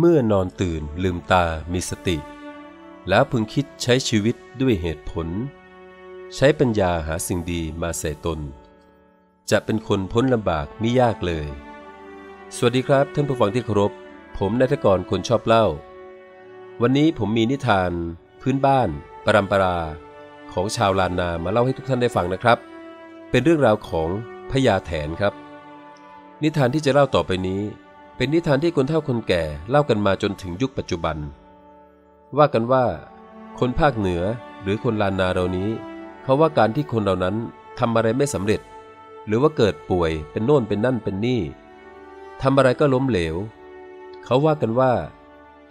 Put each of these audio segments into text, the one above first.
เมื่อนอนตื่นลืมตามีสติ แล้วพึงคิดใช้ชีวิตด้วยเหตุผล ใช้ปัญญาหาสิ่งดีมาใส่ตน จะเป็นคนพ้นลำบากไม่ยากเลย สวัสดีครับท่านผู้ฟังที่เคารพ ผมนายทกรคนชอบเล่า วันนี้ผมมีนิทาน พื้นบ้าน ปรำปรา ของชาวลานนามาเล่าให้ทุกท่านได้ฟังนะครับ เป็นเรื่องราวของพญาแถนครับ นิทานที่จะเล่าต่อไปนี้ เป็นนิทานที่คนเฒ่าคนแก่เล่ากันมาจนถึงยุคปัจจุบัน ว่ากันว่า คนภาคเหนือหรือคนลานนาเรานี้ เขาว่าการที่คนเหล่านั้นทำอะไรไม่สำเร็จ หรือว่าเกิดป่วยเป็นโน่นเป็นนั่นเป็นนี่ทำอะไรก็ล้มเหลว เขาว่ากันว่า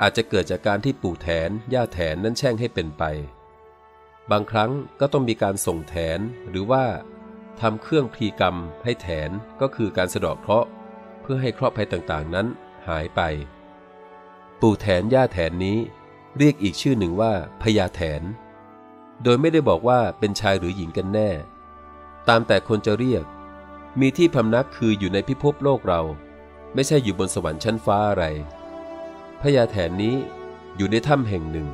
อาจจะเกิดจากการที่ปู่แถนย่าแถนนั้นแช่งให้เป็นไป บางครั้งก็ต้องมีการส่งแถนหรือว่าทำเครื่องพลีกรรมให้แถนก็คือการสะดาะเคราะห์ เพื่อให้เคราะห์ภัยต่างๆนั้นหายไป ปู่แถนย่าแถนนี้ เรียกอีกชื่อหนึ่งว่าพญาแถน โดยไม่ได้บอกว่าเป็นชายหรือหญิงกันแน่ ตามแต่คนจะเรียก มีที่พำนักคืออยู่ในพิภพโลกเรา ไม่ใช่อยู่บนสวรรค์ชั้นฟ้าอะไรพญาแถนนี้อยู่ในถ้ำแห่งหนึ่ง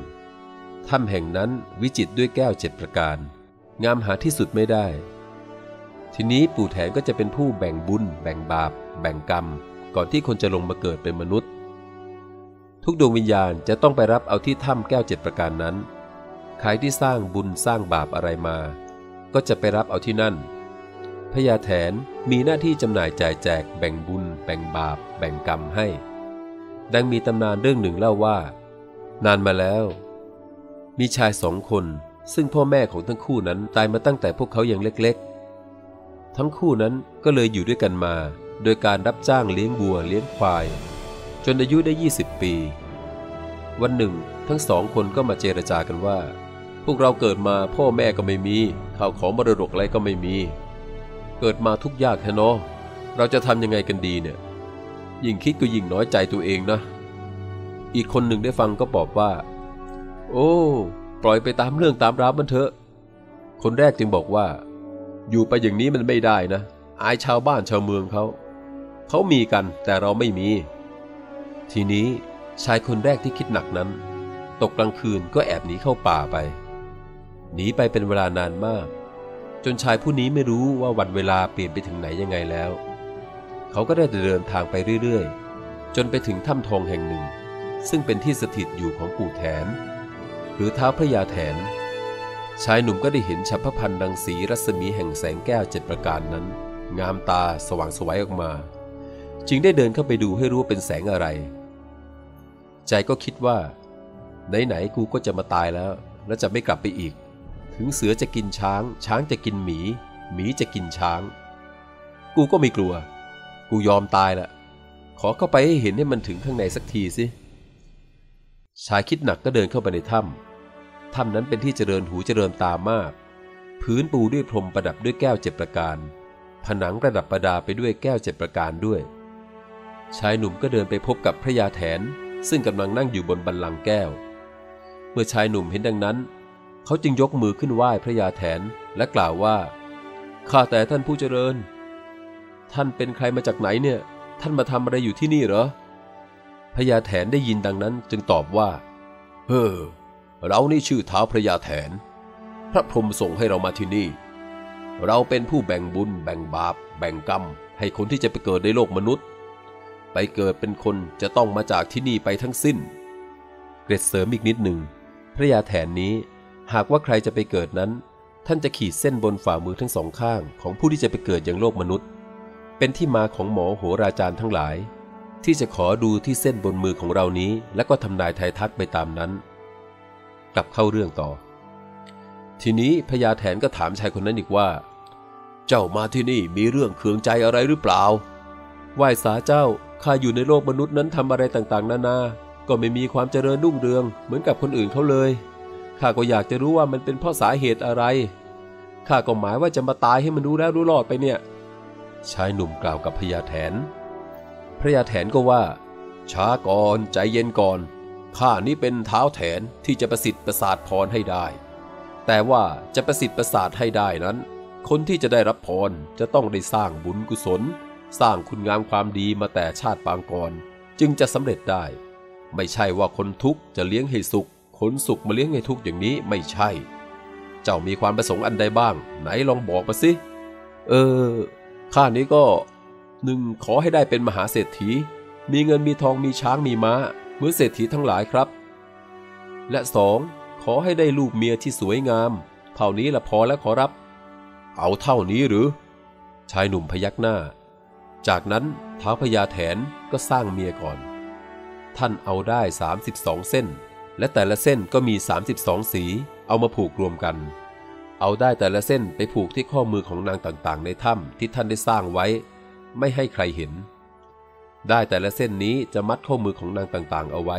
ถ้ำแห่งนั้นวิจิตรด้วยแก้วเจ็ดประการ งามหาที่สุดไม่ได้ ทีนี้ปู่แถนก็จะเป็นผู้แบ่งบุญ แบ่งบาป แบ่งกรรม ก่อนที่คนจะลงมาเกิดเป็นมนุษย์ ทุกดวงวิญญาณจะต้องไปรับเอาที่ถ้ำแก้วเจ็ดประการนั้น ใครที่สร้างบุญสร้างบาปอะไรมา ก็จะไปรับเอาที่นั่นพญาแถนมีหน้าที่จำหน่ายจ่ายแจกแบ่งบุญ แบ่งบาป แบ่งกรรมให้ ดังมีตำนานเรื่องหนึ่งเล่าว่า นานมาแล้ว มีชายสองคนซึ่งพ่อแม่ของทั้งคู่นั้นตายมาตั้งแต่พวกเขายังเล็กๆ ทั้งคู่นั้นก็เลยอยู่ด้วยกันมา โดยการรับจ้างเลี้ยงวัวเลี้ยงควาย จนอายุได้ 20 ปี วันหนึ่ง ทั้งสองคนก็มาเจรจากันว่า พวกเราเกิดมาพ่อแม่ก็ไม่มีข่าวของมรดกอะไรก็ไม่มี เกิดมาทุกยากแท้เนาะเราจะทำยังไงกันดีเนี่ย ยิ่งคิดก็ยิ่งน้อยใจตัวเองนะ อีกคนหนึ่งได้ฟังก็บอกว่า โอ้ ปล่อยไปตามเรื่องตามราวมันเถอะ คนแรกจึงบอกว่า อยู่ไปอย่างนี้มันไม่ได้นะ อายชาวบ้านชาวเมืองเขา เขามีกันแต่เราไม่มี ทีนี้ชายคนแรกที่คิดหนักนั้น ตกกลางคืนก็แอบหนีเข้าป่าไป หนีไปเป็นเวลานานมาก จนชายผู้นี้ไม่รู้ว่าวันเวลาเปลี่ยนไปถึงไหนยังไงแล้ว เขาก็ได้เดินทางไปเรื่อยๆ จนไปถึงถ้ำทองแห่งหนึ่ง ซึ่งเป็นที่สถิตอยู่ของปู่แถน หรือเท้าพระยาแถน ชายหนุ่มก็ได้เห็นฉัพพพันธ์ดังสีรัศมีแห่งแสงแก้วเจ็ดประการนั้น งามตาสว่างสวัยออกมา จึงได้เดินเข้าไปดูให้รู้ว่าเป็นแสงอะไร ใจก็คิดว่า ไหนๆกูก็จะมาตายแล้ว และจะไม่กลับไปอีก ถึงเสือจะกินช้าง ช้างจะกินหมี หมีจะกินช้าง กูก็ไม่กลัว กูยอมตายละขอเข้าไปให้เห็นให้มันถึงข้างในสักทีสิชายคิดหนักก็เดินเข้าไปในถ้ำ ถ้ำนั้นเป็นที่เจริญหูเจริญตามาก พื้นปูด้วยพรมประดับด้วยแก้วเจ็ดประการ ผนังประดับประดาไปด้วยแก้วเจ็ดประการด้วย ชายหนุ่มก็เดินไปพบกับพระยาแถน ซึ่งกำลังนั่งอยู่บนบันลังแก้ว เมื่อชายหนุ่มเห็นดังนั้น เขาจึงยกมือขึ้นไหว้พระยาแถนและกล่าวว่าข้าแต่ท่านผู้เจริญ ท่านเป็นใครมาจากไหนเนี่ย ท่านมาทำอะไรอยู่ที่นี่เหรอพญาแถนได้ยินดังนั้นจึงตอบว่า เฮ้อ เรานี่ชื่อเท้าพระยาแถน พระพรหมส่งให้เรามาที่นี่ เราเป็นผู้แบ่งบุญ แบ่งบาป แบ่งกรรม ให้คนที่จะไปเกิดในโลกมนุษย์ ไปเกิดเป็นคนจะต้องมาจากที่นี่ไปทั้งสิ้น เกร็ดเสริมอีกนิดหนึ่ง พระยาแถนนี้หากว่าใครจะไปเกิดนั้น ท่านจะขีดเส้นบนฝ่ามือทั้งสองข้างของผู้ที่จะไปเกิดอย่างโลกมนุษย์ เป็นที่มาของหมอโหราจารย์ทั้งหลาย ที่จะขอดูที่เส้นบนมือของเรานี้ และก็ทำนายทายทักไปตามนั้น กลับเข้าเรื่องต่อ ทีนี้พญาแถนก็ถามชายคนนั้นอีกว่า เจ้ามาที่นี่มีเรื่องเคืองใจอะไรหรือเปล่าไหว้สาเจ้าข้าอยู่ในโลกมนุษย์นั้นทำอะไรต่างๆ นานา ก็ไม่มีความเจริญรุ่งเรืองเหมือนกับคนอื่นเขาเลยข้าก็อยากจะรู้ว่ามันเป็นเพราะสาเหตุอะไรข้าก็หมายว่าจะมาตายให้มันรู้แล้วรู้รอดไปเนี่ย ชายหนุ่มกล่าวกับพญาแถน พระยาแถนก็ว่า ช้าก่อนใจเย็นก่อน ข้านี้เป็นเท้าแถนที่จะประสิทธิ์ประสาทพรให้ได้ แต่ว่าจะประสิทธิ์ประสาทให้ได้นั้น คนที่จะได้รับพรจะต้องได้สร้างบุญกุศล สร้างคุณงามความดีมาแต่ชาติปางก่อนจึงจะสำเร็จได้ ไม่ใช่ว่าคนทุกข์จะเลี้ยงให้สุข คนสุขมาเลี้ยงให้ทุกข์อย่างนี้ไม่ใช่ เจ้ามีความประสงค์อันใดบ้าง ไหนลองบอกมาสิ เออ ข้านี้ก็หนึ่งขอให้ได้เป็นมหาเศรษฐี มีเงินมีทองมีช้างมีม้า เหมือนเศรษฐีทั้งหลายครับ และสองขอให้ได้ลูกเมียที่สวยงาม เท่านี้ละพอแล้วขอรับ เอาเท่านี้หรือ ชายหนุ่มพยักหน้า จากนั้นท้าวพญาแถนก็สร้างเมียก่อน ท่านเอาได้ 32 เส้น และแต่ละเส้นก็มี 32 สีเอามาผูกรวมกัน เอาได้แต่ละเส้นไปผูกที่ข้อมือของนางต่างๆ ในถ้ำที่ท่านได้สร้างไว้ ไม่ให้ใครเห็น ได้แต่ละเส้นนี้จะมัดข้อมือของนางต่างๆ เอาไว้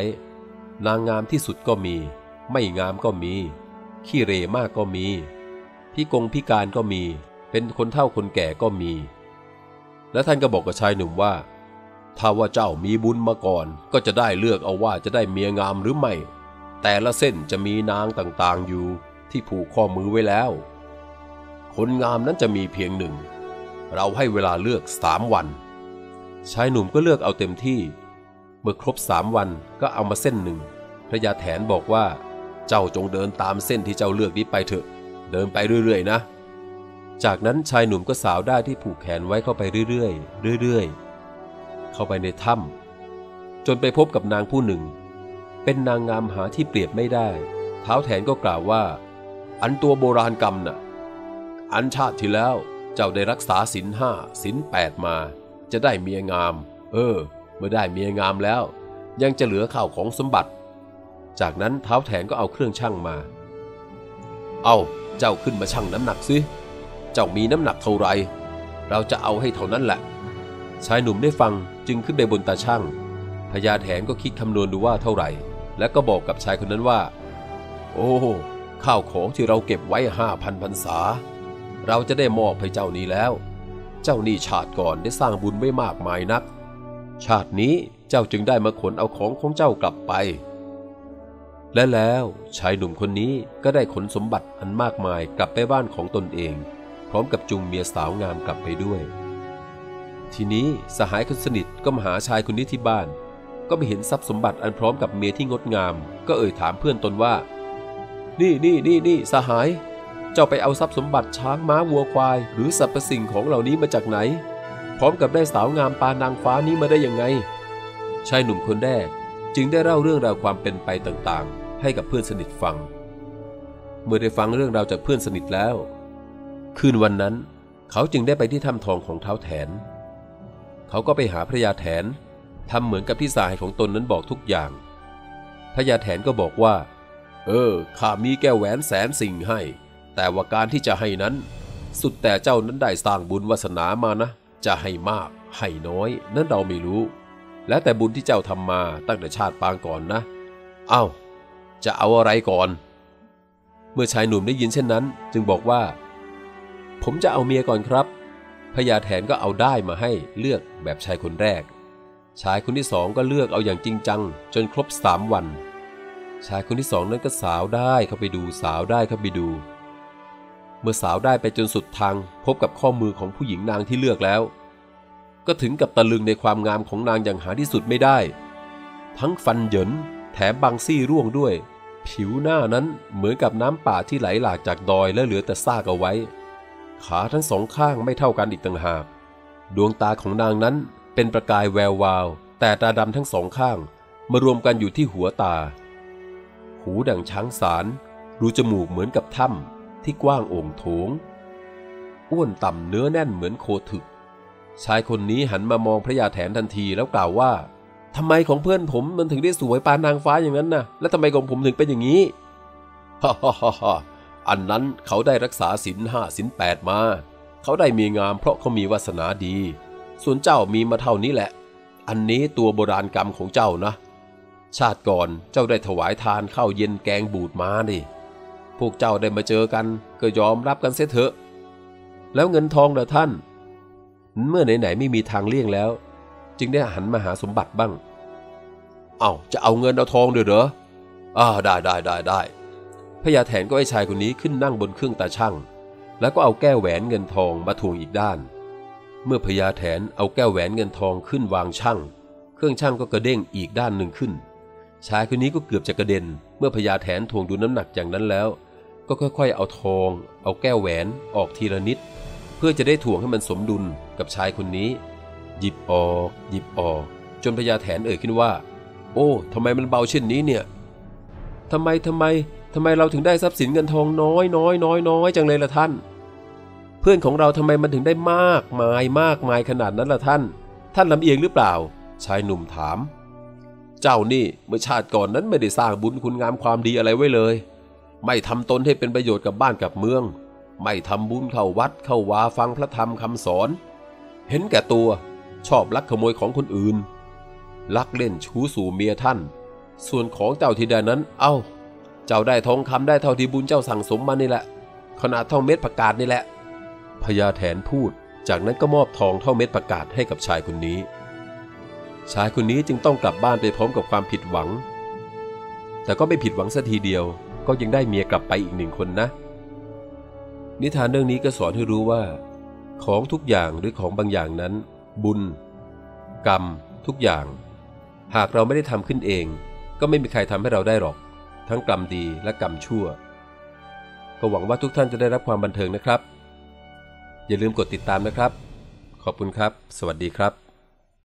นางงามที่สุดก็มี ไม่งามก็มี ขี้เรมากก็มีพี่กงพิการก็มี เป็นคนเฒ่าคนแก่ก็มี และท่านก็บอกกับชายหนุ่มว่า ถ้าว่าเจ้ามีบุญมาก่อน ก็จะได้เลือกเอาว่าจะได้เมียงามหรือไม่ แต่ละเส้นจะมีนางต่างๆอยู่ ที่ผูกข้อมือไว้แล้ว คนงามนั้นจะมีเพียงหนึ่ง เราให้เวลาเลือกสามวัน ชายหนุ่มก็เลือกเอาเต็มที่ เมื่อครบสามวันก็เอามาเส้นหนึ่ง พระยาแถนบอกว่า เจ้าจงเดินตามเส้นที่เจ้าเลือกนี้ไปเถอะ เดินไปเรื่อยๆนะ จากนั้นชายหนุ่มก็สาวได้ที่ผูกแขนไว้เข้าไปเรื่อยๆเรื่อยๆ เข้าไปในถ้ำจนไปพบกับนางผู้หนึ่ง เป็นนางงามหาที่เปรียบไม่ได้ เท้าแถนก็กล่าวว่า อันตัวโบราณกรรมน่ะ อันชาติที่แล้วเจ้าได้รักษาศีลห้าศีลแปดมา จะได้เมียงาม เออ เมื่อได้เมียงามแล้ว ยังจะเหลือข้าวของสมบัติ จากนั้นเท้าแถนก็เอาเครื่องชั่งมา เอาเจ้าขึ้นมาชั่งน้ำหนักสิเจ้ามีน้ำหนักเท่าไร เราจะเอาให้เท่านั้นแหละ ชายหนุ่มได้ฟังจึงขึ้นไปบนตาช่างพญาแถนก็คิดคำนวณดูว่าเท่าไหร่ แล้วก็บอกกับชายคนนั้นว่า โอ้ข้าวของที่เราเก็บไว้ห้าพันพรรษา เราจะได้มอบให้เจ้านี้แล้ว เจ้านี่ชาติก่อนได้สร้างบุญไว้มากมายนัก ชาตินี้เจ้าจึงได้มาขนเอาของของเจ้ากลับไป และแล้วชายหนุ่มคนนี้ก็ได้ขนสมบัติอันมากมายกลับไปบ้านของตนเอง พร้อมกับจุงเมียสาวงามกลับไปด้วย ทีนี้สหายคนสนิทก็มาหาชายคนนี้ที่บ้าน ก็ไปเห็นทรัพย์สมบัติอันพร้อมกับเมียที่งดงาม ก็เอ่ยถามเพื่อนตนว่า นี่นี่นี่นี่สหาย เจ้าไปเอาทรัพย์สมบัติช้างม้าวัวควาย หรือสรรพสิ่งของเหล่านี้มาจากไหน พร้อมกับได้สาวงามปานางฟ้านี้มาได้ยังไงชายหนุ่มคนแรกจึงได้เล่าเรื่องราวความเป็นไปต่างๆ ให้กับเพื่อนสนิทฟัง เมื่อได้ฟังเรื่องราวจากเพื่อนสนิทแล้ว คืนวันนั้น เขาจึงได้ไปที่ถ้ำทองของเท้าแถน เขาก็ไปหาพระยาแถนทำเหมือนกับที่สายของตนนั้นบอกทุกอย่าง พระยาแถนก็บอกว่า เออข้ามีแก้วแหวนแสนสิ่งให้ แต่ว่าการที่จะให้นั้น สุดแต่เจ้านั้นได้สร้างบุญวาสนามานะ จะให้มาก ให้น้อย นั้นเราไม่รู้ แล้วแต่บุญที่เจ้าทำมาตั้งแต่ชาติปางก่อนนะ เอา้า จะเอาอะไรก่อน เมื่อชายหนุ่มได้ยินเช่นนั้น จึงบอกว่า ผมจะเอาเมียก่อนครับพญาแถนก็เอาได้มาให้เลือกแบบชายคนแรก ชายคนที่สองก็เลือกเอาอย่างจริงจัง จนครบสามวัน ชายคนที่สองนั้นก็สาวได้เข้าไปดูสาวได้เข้าไปดู เมื่อสาวได้ไปจนสุดทางพบกับข้อมือของผู้หญิงนางที่เลือกแล้ว ก็ถึงกับตะลึงในความงามของนางอย่างหาที่สุดไม่ได้ ทั้งฟันเหยินแถมบางซี่ร่วงด้วย ผิวหน้านั้นเหมือนกับน้ำป่าที่ไหลหลากจากดอยและเหลือแต่ซากเอาไว้ ขาทั้งสองข้างไม่เท่ากันอีกต่างหาก ดวงตาของนางนั้นเป็นประกายแวววาว แต่ตาดำทั้งสองข้าง มารวมกันอยู่ที่หัวตา หูดังช้างสารรูจมูกเหมือนกับถ้ำ ที่กว้างโอ่งโถง อ้วนต่ำเนื้อแน่นเหมือนโคถึก ชายคนนี้หันมามองพระยาแถนทันทีแล้วกล่าวว่าทำไมของเพื่อนผมมันถึงได้สวยปานนางฟ้าอย่างนั้นนะ่ะ และทำไมของผมถึงเป็นอย่างนี้ฮ่าฮ่าฮ่าฮ่าอันนั้นเขาได้รักษาศีลห้าศีลแปดมา เขาได้มีงามเพราะเขามีวาสนาดี ส่วนเจ้ามีมาเท่านี้แหละ อันนี้ตัวโบราณกรรมของเจ้านะ ชาติก่อนเจ้าได้ถวายทานข้าวเย็นแกงบูดมาดิ พวกเจ้าได้มาเจอกัน ก็ยอมรับกันเสียเถอะ แล้วเงินทองเด้อท่าน เมื่อไหนๆไม่มีทางเลี่ยงแล้ว จึงได้หันมาหาสมบัติบ้าง เอา้าจะเอาเงินเอาทองเด้วยเหรออ่าได้ได้ได้ได้พญาแถนก็ให้ชายคนนี้ขึ้นนั่งบนเครื่องตาช่างแล้วก็เอาแก้วแหวนเงินทองมาทวงอีกด้าน เมื่อพญาแถนเอาแก้วแหวนเงินทองขึ้นวางช่าง เครื่องช่างก็กระเด้งอีกด้านหนึ่งขึ้น ชายคนนี้ก็เกือบจะกระเด็น เมื่อพญาแถนทวงดูน้ำหนักอย่างนั้นแล้ว ก็ค่อยๆ เอาทอง เอาแก้วแหวนออกทีละนิด เพื่อจะได้ถ่วงให้มันสมดุลกับชายคนนี้ หยิบออก หยิบออก จนพญาแถนเอ่ยขึ้นว่า โอ้ทำไมมันเบาเช่นนี้เนี่ยทำไมทำไมทำไมเราถึงได้ทรัพย์สินเงินทองน้อยน้อยน้อยน้อยจังเลยล่ะท่าน เพื่อนของเราทำไมมันถึงได้มากมายมากมายขนาดนั้นล่ะท่าน ท่านลำเอียงหรือเปล่า ชายหนุ่มถาม เจ้านี่เมื่อชาติก่อนนั้นไม่ได้สร้างบุญคุณงามความดีอะไรไว้เลย ไม่ทำตนให้เป็นประโยชน์กับบ้านกับเมือง ไม่ทำบุญเข้าวัดเข้าวาฟังพระธรรมคำสอน เห็นแก่ตัวชอบลักขโมยของคนอื่น ลักเล่นชู้สู่เมียท่าน ส่วนของเจ้าที่ได้นั้น เอ้า เจ้าได้ทองคำได้เท่าที่บุญเจ้าสั่งสมมานี่แหละ ขนาดเท่าเม็ดผักกาดนี่แหละพญาแถนพูด จากนั้นก็มอบทองเท่าเม็ดผักกาดให้กับชายคนนี้ ชายคนนี้จึงต้องกลับบ้านไปพร้อมกับความผิดหวัง แต่ก็ไม่ผิดหวังสัทีเดียว ก็ยังได้เมียกลับไปอีกหนึ่งคนนะ นิทานเรื่องนี้ก็สอนให้รู้ว่า ของทุกอย่างหรือของบางอย่างนั้น บุญ กรรม ทุกอย่าง หากเราไม่ได้ทำขึ้นเอง ก็ไม่มีใครทำให้เราได้หรอก ทั้งกรรมดีและกรรมชั่ว ก็หวังว่าทุกท่านจะได้รับความบันเทิงนะครับ อย่าลืมกดติดตามนะครับ ขอบคุณครับ สวัสดีครับ